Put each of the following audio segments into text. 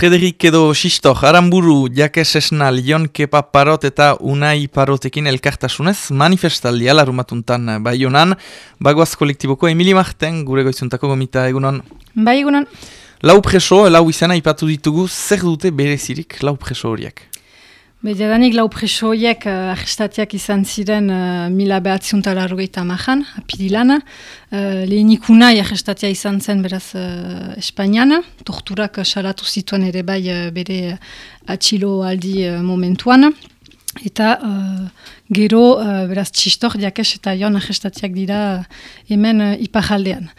Frederik edo Sistor, Aramburu, Jakes Esnal, Jon Kepa Parot eta Unai Parotekin elkartasunez, manifestaldi alarumatuntan bai honan, bagoaz kolektiboko Emili Marten, gure goizuntako gomita egunon. Bai egunon. Lau preso, lau izena ipatu ditugu, zer dute berezirik lau preso horiek? Be, jadanik lau preso horiek uh, izan ziren uh, mila behatziuntala arrogeita mahan, apirilan. Uh, lehenik unai arrestatia izan zen beraz uh, Espainiana. Torturak salatu zituen ere bai uh, bere atxilo aldi uh, momentuan. Eta uh, gero uh, beraz txistor diakes eta joan arrestatiak dira hemen uh, ipajaldean.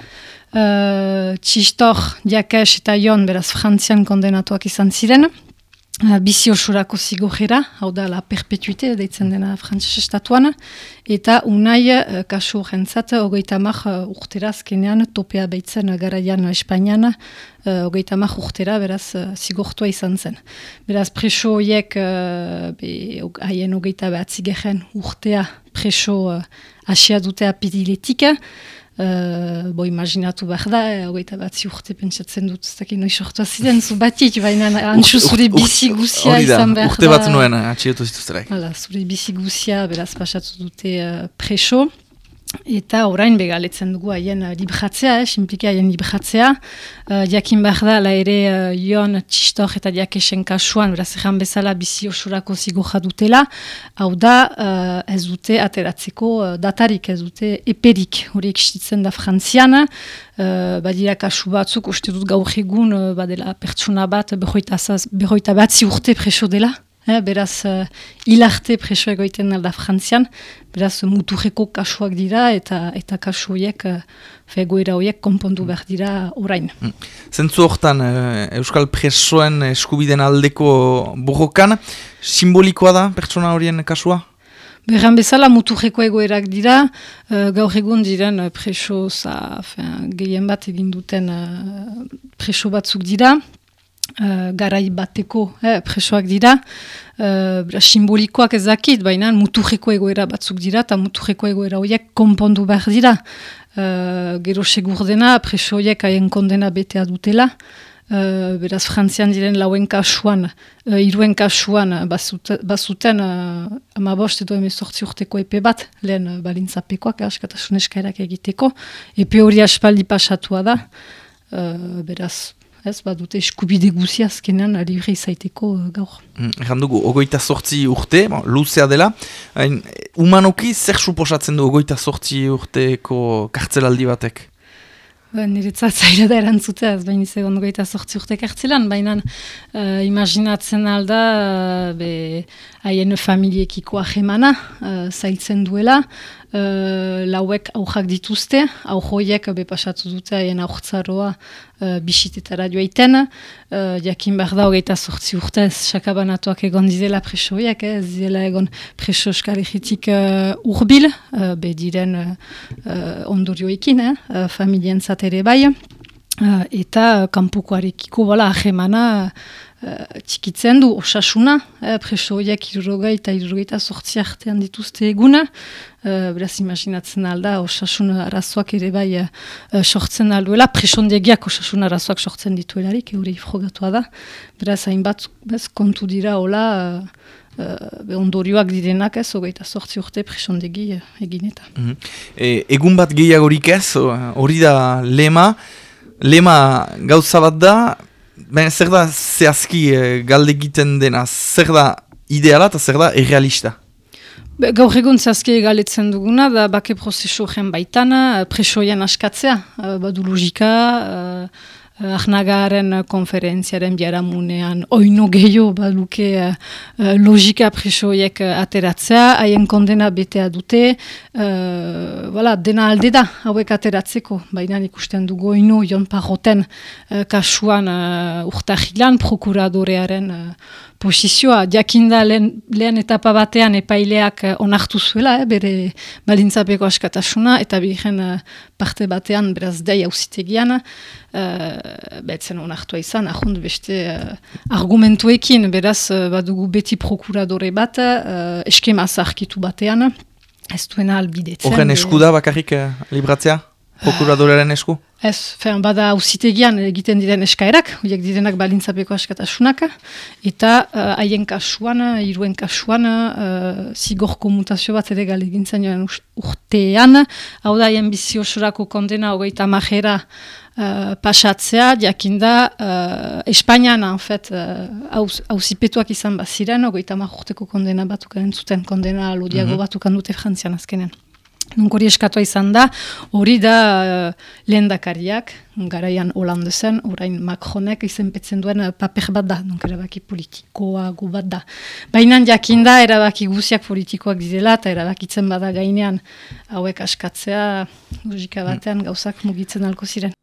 Uh, txistor diakes eta joan beraz frantzian kondenatuak izan ziren. Uh, bizi osurako zigojera, hau da la perpetuite, deitzen dena frantzese estatuan, eta unai uh, kasu jentzat, hogeita mak uh, urterazkenean, topea behitzen garaian Espainian, uh, hogeita mak urtera, beraz, uh, zigortua izan zen. Beraz, preso horiek, uh, haien hogeita behatzigehen urtea preso uh, asia dute apiriletika, Uh, bo imaginatu behar da, eh, hogeita bat urte pentsatzen dut, ez dakit noi sortua ziren, zu batik, baina antxu zure bizi guzia izan behar da. Urte bat nuen, atxiotu zituzterak. Zure bizi guzia, beraz pasatu dute uh, preso. Eta orain begaletzen dugu haien uh, libratzea, eh, simpliki haien libratzea. Uh, jakin behar da, la ere uh, Ion Txistor eta Diakesen kasuan, beraz ezan bezala bizi osurako zigoja dutela. Hau da, uh, ez dute ateratzeko uh, datarik, ez dute eperik horiek istitzen da frantziana. Uh, badira kasu batzuk, uste dut gaur egun, uh, badela pertsona bat, behoita bat urte preso dela. Eh, beraz, uh, hilarte preso egoiten alda frantzian, beraz, muturreko kasuak dira eta eta kasu horiek, uh, fegoera horiek, konpondu behar dira orain. Mm. Zentzu hortan, uh, Euskal presoen eskubiden aldeko borrokan, simbolikoa da pertsona horien kasua? Berran bezala muturreko egoerak dira, uh, gaur egun diren preso, za, gehien bat egin duten uh, preso batzuk dira, uh, garai bateko eh, presoak dira, uh, simbolikoak ezakit, baina muturreko egoera batzuk dira, eta muturreko egoera horiek konpondu behar dira. Uh, gero segur dena, preso horiek haien kondena betea dutela, uh, beraz frantzian diren lauen kasuan, uh, iruen kasuan, bazuten uh, amabost edo emezortzi urteko epe bat, lehen uh, balintzapekoak, askatasun eskaerak egiteko, epe hori aspaldi pasatua da, uh, beraz, ez, badute eskubide guzia azkenean libre izaiteko uh, gaur. Mm, dugu, ogoita sortzi urte, bon, luzea dela, hain, umanoki zer suposatzen du ogoita sortzi urteko kartzelaldi batek? Ba, niretzat zaila da erantzutea, ez behin izagon goita sortzi urte kartzelan, baina uh, imaginatzen alda, uh, haien familiekiko ahemana, uh, zailtzen duela, uh, lauek aujak dituzte, aujoiek bepasatu dute haien aurtzaroa uh, bisitetara joaiten, uh, jakin behar da hogeita sortzi urte ez sakabanatuak egon dizela presoiak, eh, ez dizela egon preso eskarijitik uh, urbil, uh, be diren uh, ondorioekin, eh, familien zatere bai, uh, eta kanpukoarekiko bola ahemana Uh, txikitzen du osasuna, eh, preso horiek irurogei eta irurogei sortzi artean dituzte eguna, uh, beraz imaginatzen alda osasun arazoak ere bai uh, sortzen alduela, presondegiak osasun arazoak sortzen dituelarik, eure ifrogatua da, beraz hainbat bez, kontu dira hola, uh, ondorioak direnak ez, hogeita sortzi urte presondegi uh, egin eta. Mm egun bat gehiagorik ez, hori da lema, lema gauza bat da, Ben, zer da zehazki e, galde egiten dena, zer da ideala eta zer da irrealista? Gaur egun zehazki galetzen duguna, da bake prozesu gen baitana, presoian askatzea, eh, badu logika, uh, Ahnagaren konferentziaren biaramunean oino gehiago baduke uh, logika presoiek ateratzea, haien kondena betea dute, uh, dena alde da hauek ateratzeko, baina ikusten dugu oino jon parroten uh, kasuan uh, urtahilan prokuradorearen posizioa, jakinda lehen, lehen etapa batean epaileak uh, onartu zuela, eh, bere balintzapeko askatasuna, eta bihen uh, parte batean beraz dei hausitegian, uh, betzen onartua izan, ahond beste uh, argumentuekin, beraz uh, badugu beti prokuradore bat, uh, eskema zarkitu batean, ez duena albidetzen. Horren eskuda bakarrik uh, libratzea? Prokuradorearen esku? Ez, fean, bada ausitegian egiten diren eskaerak, horiek direnak balintzapeko askatasunak, eta uh, haien kasuan, iruen kasuan, uh, zigorko mutazio bat ere gale gintzen joan urtean, hau da haien biziosorako kondena hogeita majera uh, pasatzea, jakinda, uh, Espainian, en fet, hausipetuak uh, izan baziren, hogeita majurteko kondena batukan zuten, kondena lodiago mm -hmm. batukan dute frantzian azkenen. Nunk hori eskatu izan da, hori da uh, lehen dakariak, garaian Holanda zen, orain Macronek izenpetzen duen uh, paper bat da, nunk erabaki politikoa gu bat da. Baina jakinda erabaki guziak politikoak dizela eta erabakitzen bada gainean hauek askatzea logika batean gauzak mugitzen alko ziren.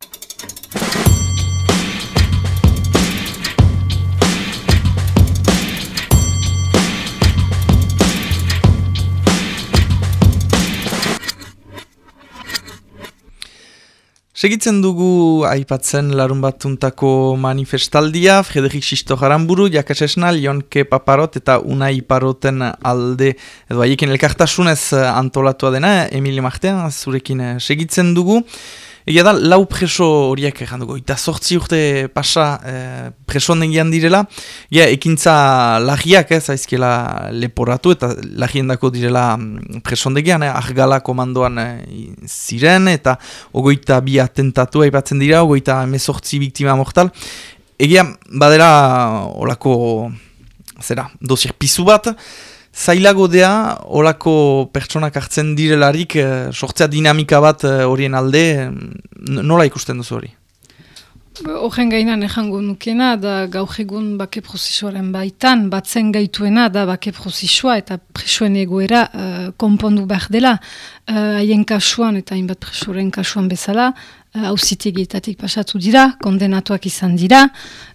Segitzen dugu aipatzen larun batuntako manifestaldia, Frederik Sisto Jaramburu, Jakas Esnal, Jonke Paparot eta Unai Paroten alde, edo haiekin elkartasunez antolatua dena, Emilia Martean, zurekin segitzen dugu. Egia da, lau preso horiek dugu, eta sortzi urte pasa e, preso nengian direla, ja, ekintza lagiak ez, aizkela leporatu, eta lagien dako direla mm, preso nengian, eh, argala komandoan eh, ziren, eta ogoita bi atentatu aipatzen dira, ogoita emezortzi biktima mortal. Egia, badera, olako, zera, dosier pizu bat, Zailago dea, horako pertsonak hartzen direlarik, eh, sortzea dinamika bat eh, horien alde, nola ikusten duzu hori? Horren gainan ejango nukena, da gaur egun bake prozesuaren baitan, batzen gaituena da bake prozesua eta presoen egoera uh, konpondu behar dela. Haien kasuan eta hainbat presoren kasuan bezala, hauzitegietatik pasatu dira, kondenatuak izan dira,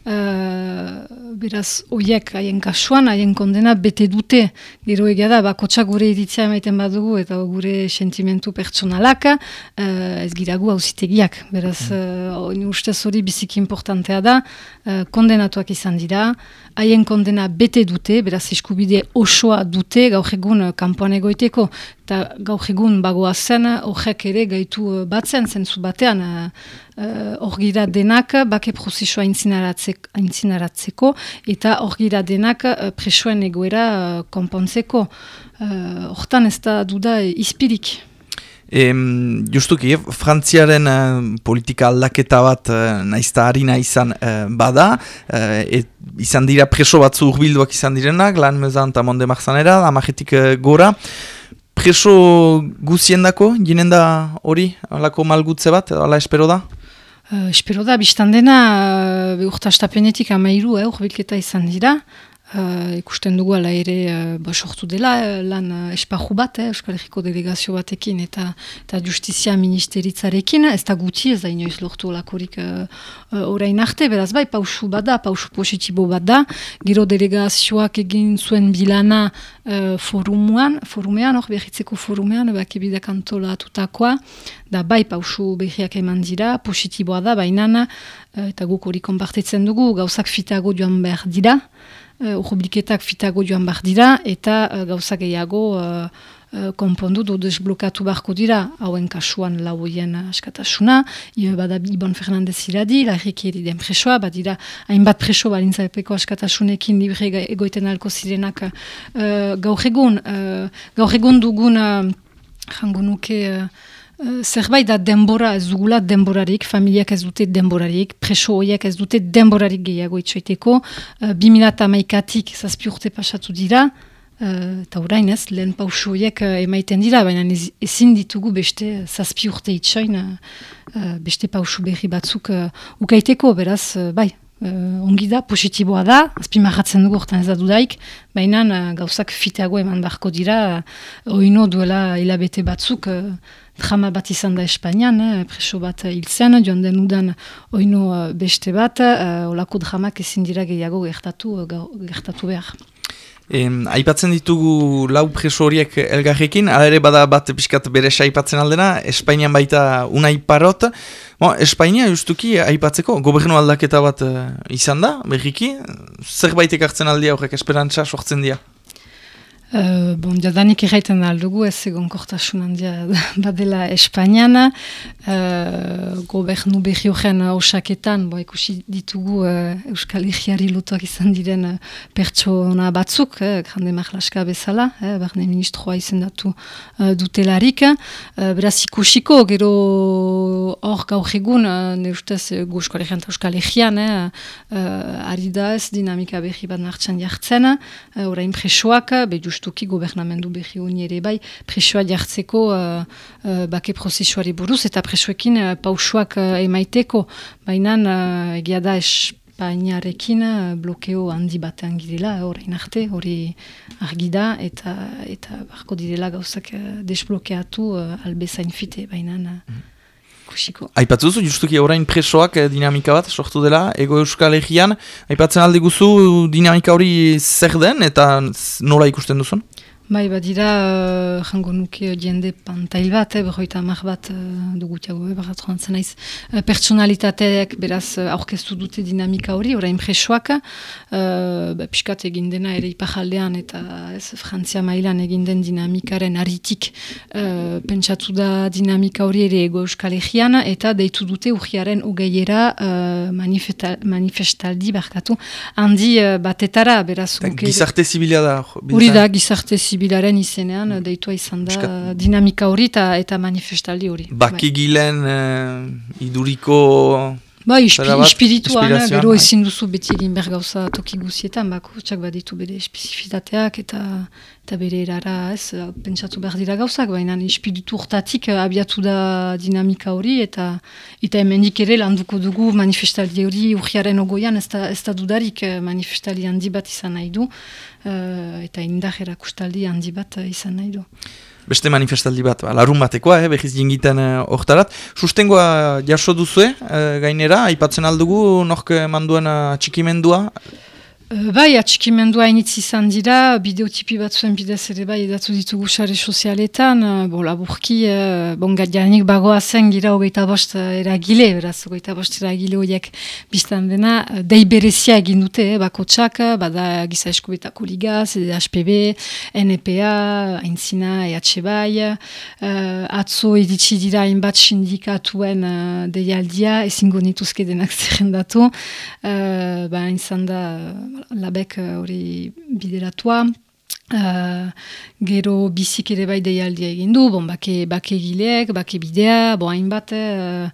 uh, beraz, oiek haien kasuan, haien kondena bete dute, gero egia da, bakotsak gure editzia emaiten badugu, eta gure sentimentu pertsonalak, uh, ez giragu hauzitegiak, beraz, uh, ustez hori biziki importantea da, uh, kondenatuak izan dira, haien kondena bete dute, beraz, eskubide osoa dute, gaur egun kanpoan egoiteko, eta gaur egun bagoa zen, horrek ere gaitu batzen, zentzu batean, hor uh, denak bake prozesua aintzinaratzeko eta hor denak uh, presoen egoera uh, konpontzeko. Hortan ez da duda izpirik. E, justuki, frantziaren politika aldaketa bat uh, naizta harina izan bada, uh, izan dira preso batzu urbilduak izan direnak, lan mezan eta monde marzanera, amajetik uh, gora. Preso guziendako, jinen da hori, alako malgutze bat, ala espero da? Uh, espero da, biztan dena, uh, urta estapenetik amairu, eh, urbilketa izan dira. Uh, ikusten dugu ala ere uh, ba, sortu dela uh, lan uh, esparru bat, eh, Euskal Herriko delegazio batekin eta, eta justizia ministeritzarekin, ez da guti, ez da inoiz lortu olakorik uh, uh, arte, beraz bai, pausu bat da, pausu positibo bat da, gero delegazioak egin zuen bilana uh, forumuan, forumean, hor behitzeko forumean, bak ebidak antolatutakoa, da bai pausu behiak eman dira, positiboa da, bainana, uh, eta guk hori konpartitzen dugu, gauzak fitago joan behar dira, uh, urbilketak fitago joan behar dira, eta uh, gauza gehiago uh, uh, konpondu du desblokatu beharko dira, hauen kasuan lauien askatasuna, uh, bada Ibon Fernandez iradi, larrik den presoa, badira hainbat preso balintzapeko askatasunekin libre egoiten alko zirenak uh, gaur egun, uh, gaur egun dugun, uh, jango nuke, Eh, zerbait da denbora ez dugula denborarik, familiak ez dute denborarik, preso horiek ez dute denborarik gehiago itxoiteko, uh, 2008-atik zazpi urte pasatu dira, uh, eta orain ez, lehen pausu horiek uh, emaiten dira, baina ezin ditugu beste zazpi urte itxoin, uh, beste pausu berri batzuk uh, ukaiteko, beraz, uh, bai, Uh, ongi da, positiboa da, azpimarratzen dugu orten ez da dudaik, baina uh, gauzak fiteago eman beharko dira, uh, oino duela hilabete batzuk, drama bat izan da Espainian, eh, preso bat hil zen, joan den udan oino uh, beste bat, uh, olako dramak ezin dira gehiago gertatu, uh, gertatu behar. Em, aipatzen ditugu lau preso horiek elgarrekin, ere bada bat piskat bere aipatzen aldena, Espainian baita unai parot. Bo, Espainia justuki aipatzeko, gobernu aldaketa bat izan da, berriki, zerbait ekartzen aldia horrek esperantza sortzen dira? Uh, bon, jadanik erraiten aldugu, ez egon kortasun handia badela Espainiana. Uh, gobernu behi horren osaketan, bo, ikusi ditugu uh, Euskal Herriari lotuak izan diren uh, pertsona batzuk, eh, grande marlaska bezala, eh, barne ministroa izendatu uh, dutelarik. Uh, beraz ikusiko, gero hor gaur egun, uh, ne ustez, uh, Euskal Herrian Euskal Herrian, eh, uh, ari da ez dinamika behi bat nartzen jartzen, uh, orain presoak, be justuki gobernamendu behi honi ere bai, presoa jartzeko uh, uh, bake prozesuari buruz, eta presoekin uh, pausuak uh, emaiteko, baina uh, egia da Espainiarekin blokeo handi batean girela, orain arte, hori argi da, eta, eta barko direla gauzak desblokeatu uh, albezain fite, baina... Mm ikusiko. Aipatzu justuki orain presoak eh, dinamika bat sortu dela, ego euskal egian, aipatzen alde guzu dinamika hori zer den eta nola ikusten duzun? Bai, badira, uh, jango nuke jende pantail bat, eh, berroita amak bat uh, dugutiago, eh, barra troantzen naiz. Uh, personalitateak beraz uh, aurkeztu dute dinamika hori, orain presoak, uh, ba, piskat egin dena ere ipajaldean eta ez Frantzia mailan egin den dinamikaren aritik uh, pentsatu da dinamika hori ere ego euskal egian, eta deitu dute urgiaren ugeiera uh, manifestaldi barkatu handi uh, batetara, beraz. Gizarte zibila da. Hori da, gizarte zibilaren izenean mm. deitua izan da dinamika hori eta manifestaldi hori. Bakigilen bai. iduriko... Ba, ispirituan, gero bai. ezin duzu beti egin bergauza toki guzietan, bako txak baditu bere espezifitateak eta eta bere erara ez, pentsatu behar dira gauzak, baina ispiritu urtatik abiatu da dinamika hori eta eta hemendik ere landuko dugu manifestaldi hori urriaren ogoian ez da, ez da dudarik manifestaldi handi bat izan nahi du uh, eta indar erakustaldi handi bat izan nahi du. Beste manifestaldi bat, ba, larun batekoa, eh, behiz jingiten hortarat. Uh, Sustengoa jaso duzu, uh, gainera, aipatzen aldugu, norke manduen txikimendua, Bai, atxikimendua initzi izan dira, bideotipi bat zuen bidez ere bai edatu ditugu sare sozialetan, bo laburki, bon gadianik bagoa zen gira hogeita bost eragile, beraz hogeita bost eragile horiek biztan dena, dei berezia egin dute, eh, bako txak, bada giza eskubetako liga, CDHPB, NPA, Aintzina, EH bai, uh, atzo editsi dira inbat sindikatuen uh, deialdia, ezingo nituzke denak zerrendatu, uh, ba, da, labek eh, hori bideratua. Uh, gero bizik ere bai deialdia egin du, bon, bake, bake gileek, bake bidea, bo hainbat, uh,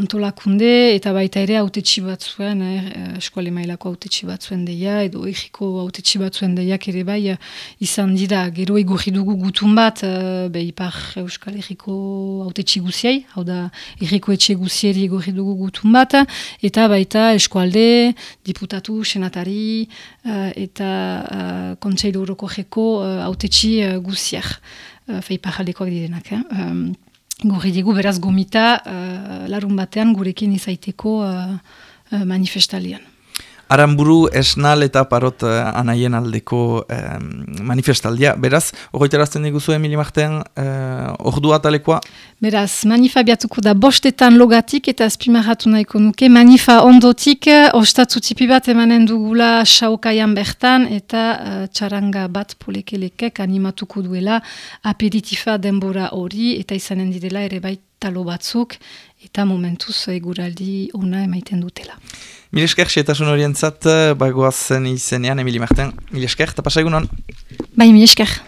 antolakunde eta baita ere autetxi bat zuen, eh, eskuale mailako autetxi bat zuen deia, edo egiko autetxi bat zuen deiak ere bai uh, izan dira, gero egurri dugu gutun bat, uh, be ipar euskal egiko autetxi guziai, hau da egiko etxe guzieri egurri dugu gutun bat, eta baita eskualde, diputatu, senatari, uh, eta uh, kontseilu horoko jeko autetxi guziak, feipar aldekoak direnak. Eh? Um, Gure digu beraz gomita uh, larun batean gurekin izaiteko uh, manifestalian. Aramburu esnal eta parot uh, anaien aldeko manifestaldia. Beraz, horretarazten diguzu Emili Marten, uh, ordu atalekoa? Beraz, manifa biatuko da bostetan logatik eta azpimarratu nahiko nuke. Manifa ondotik, ostatu tipi bat emanen dugula saukaian bertan eta uh, txaranga bat polekelekek animatuko duela aperitifa denbora hori eta izanen direla ere baita talo batzuk eta momentuz eguraldi ona emaiten dutela. Mil esker, xetasun horientzat, bagoazen izenean, Emili Marten. Mil esker, eta pasa egunon? Bai, mil esker.